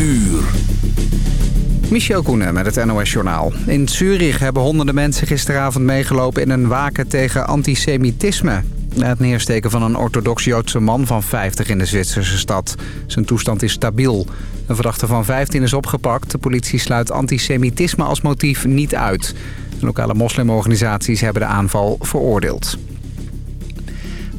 uur. Michel Koenen met het NOS-journaal. In Zurich hebben honderden mensen gisteravond meegelopen in een waken tegen antisemitisme. Na het neersteken van een orthodox-Joodse man van 50 in de Zwitserse stad. Zijn toestand is stabiel. Een verdachte van 15 is opgepakt. De politie sluit antisemitisme als motief niet uit. Lokale moslimorganisaties hebben de aanval veroordeeld.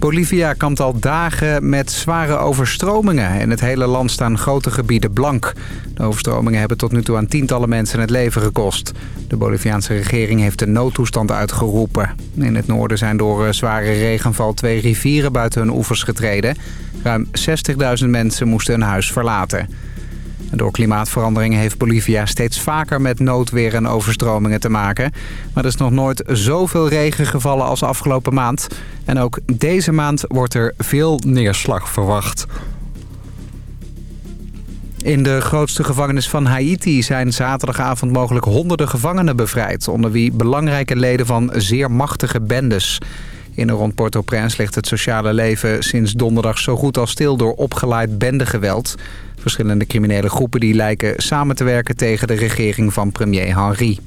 Bolivia kampt al dagen met zware overstromingen. In het hele land staan grote gebieden blank. De overstromingen hebben tot nu toe aan tientallen mensen het leven gekost. De Boliviaanse regering heeft de noodtoestand uitgeroepen. In het noorden zijn door eh, zware regenval twee rivieren buiten hun oevers getreden. Ruim 60.000 mensen moesten hun huis verlaten. Door klimaatverandering heeft Bolivia steeds vaker met noodweer en overstromingen te maken. Maar er is nog nooit zoveel regen gevallen als afgelopen maand. En ook deze maand wordt er veel neerslag verwacht. In de grootste gevangenis van Haiti zijn zaterdagavond mogelijk honderden gevangenen bevrijd... onder wie belangrijke leden van zeer machtige bendes. In en rond Port-au-Prince ligt het sociale leven sinds donderdag zo goed als stil door opgeleid bendegeweld. Verschillende criminele groepen die lijken samen te werken tegen de regering van premier Henri.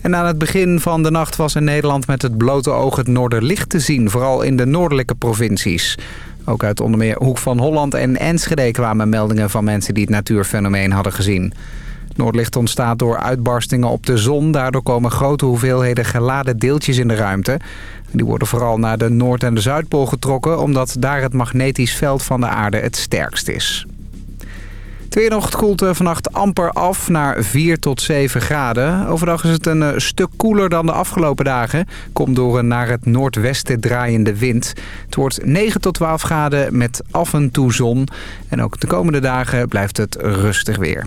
En aan het begin van de nacht was in Nederland met het blote oog het noorderlicht te zien, vooral in de noordelijke provincies. Ook uit onder meer Hoek van Holland en Enschede kwamen meldingen van mensen die het natuurfenomeen hadden gezien. Noordlicht ontstaat door uitbarstingen op de zon. Daardoor komen grote hoeveelheden geladen deeltjes in de ruimte. Die worden vooral naar de Noord- en de Zuidpool getrokken... omdat daar het magnetisch veld van de aarde het sterkst is. Tweedocht koelt vannacht amper af naar 4 tot 7 graden. Overdag is het een eh, stuk koeler dan de afgelopen dagen. Komt door een naar het noordwesten draaiende wind. Het wordt 9 tot 12 graden met af en toe zon. En ook de komende dagen blijft het rustig weer.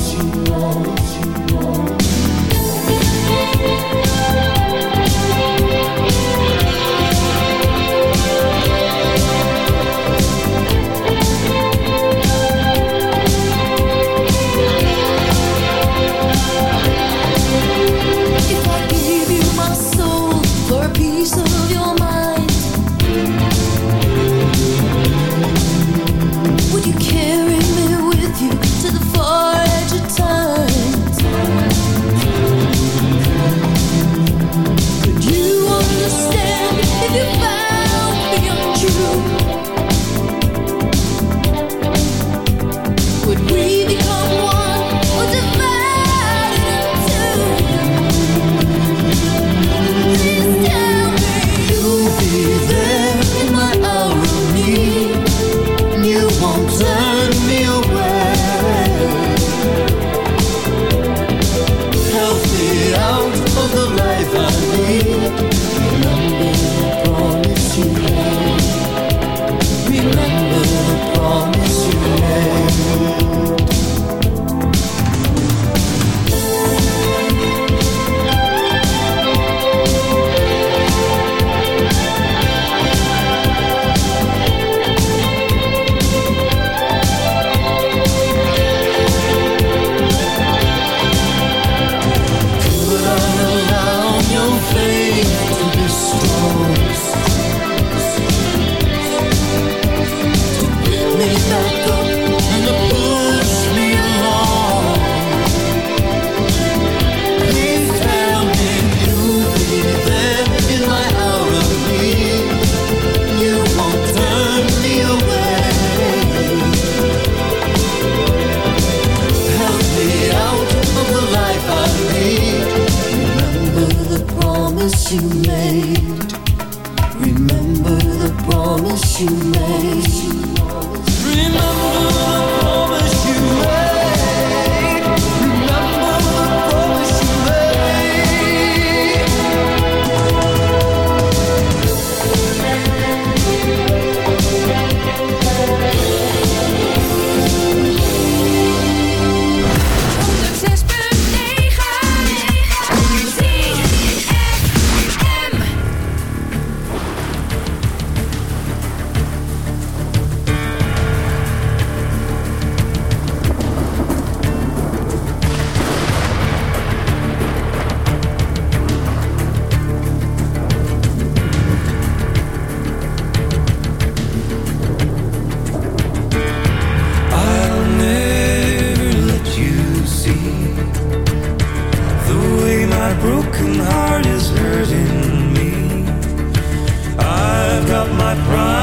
my pride.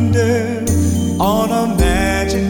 And on a magic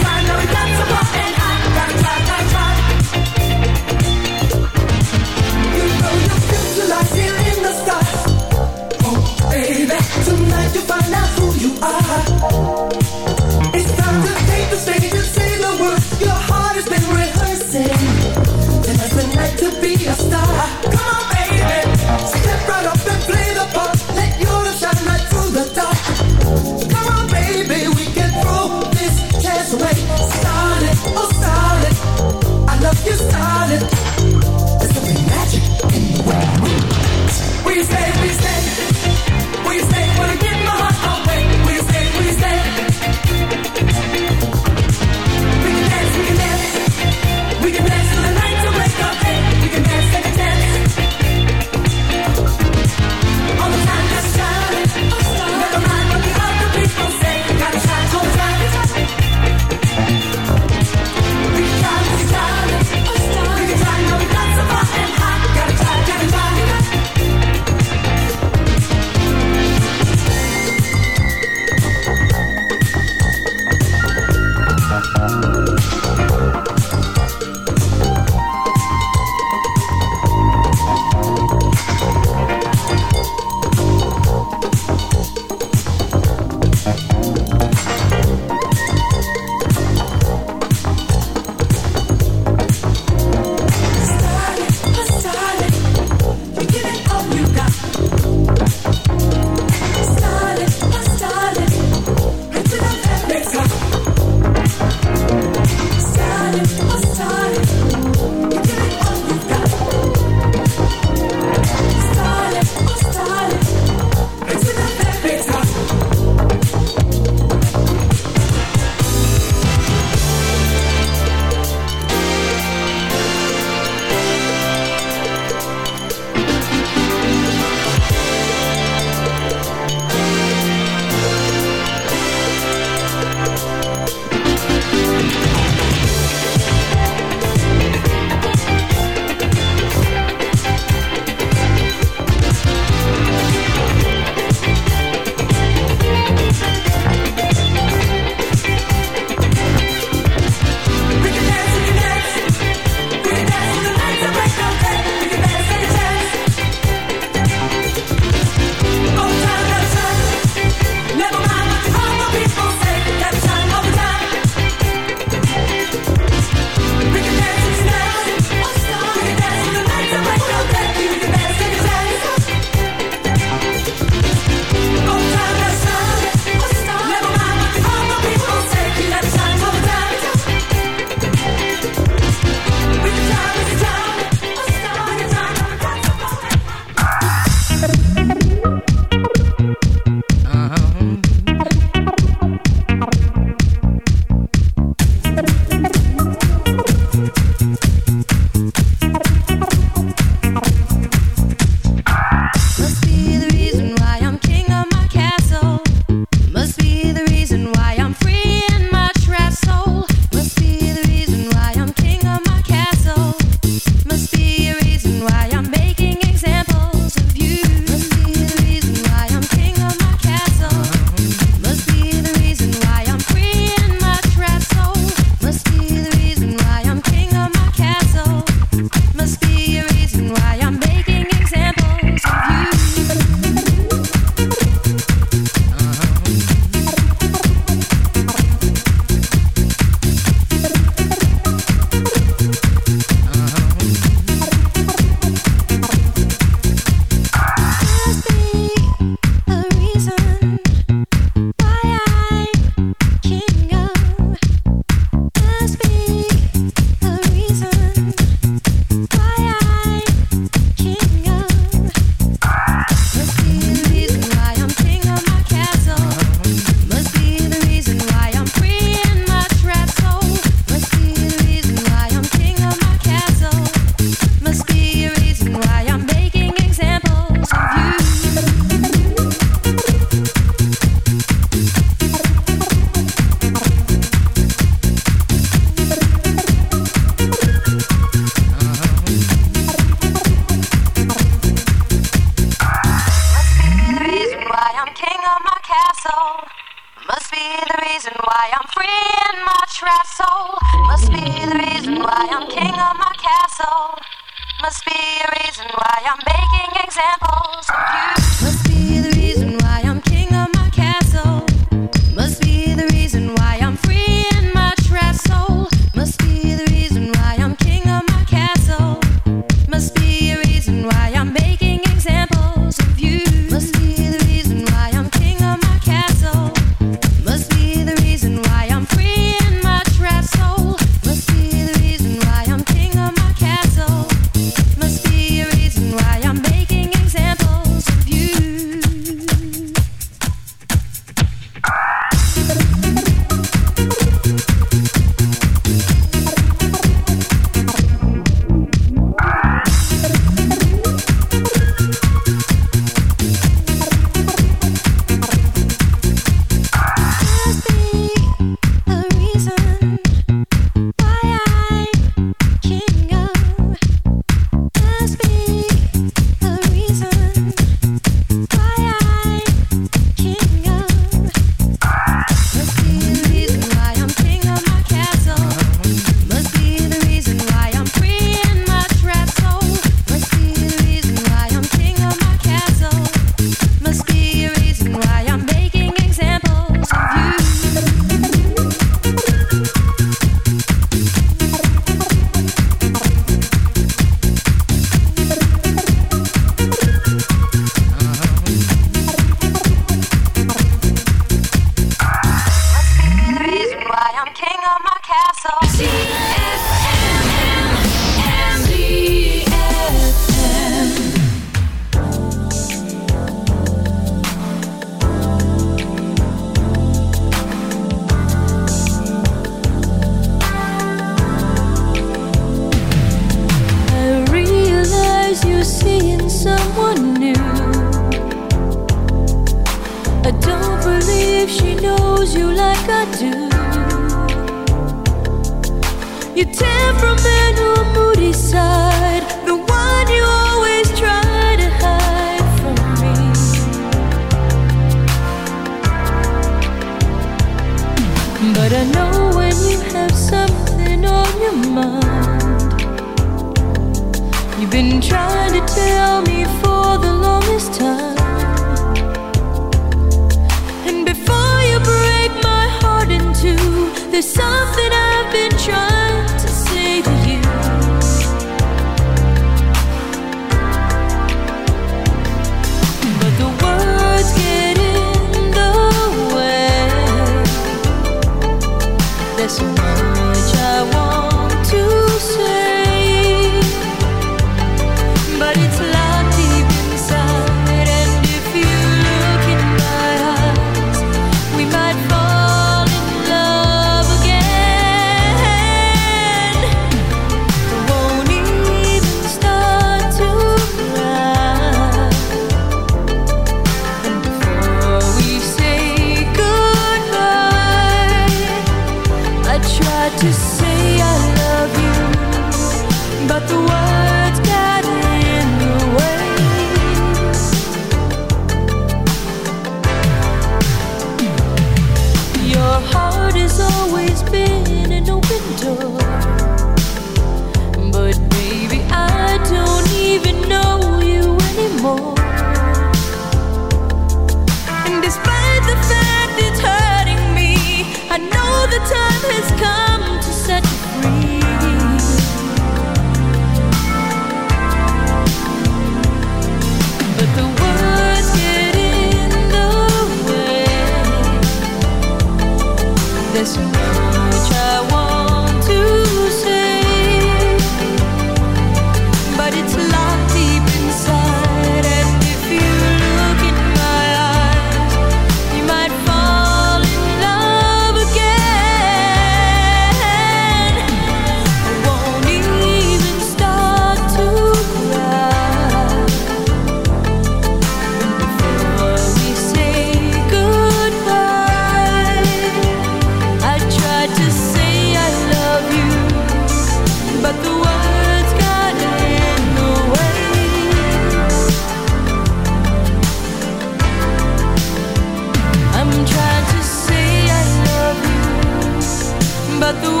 do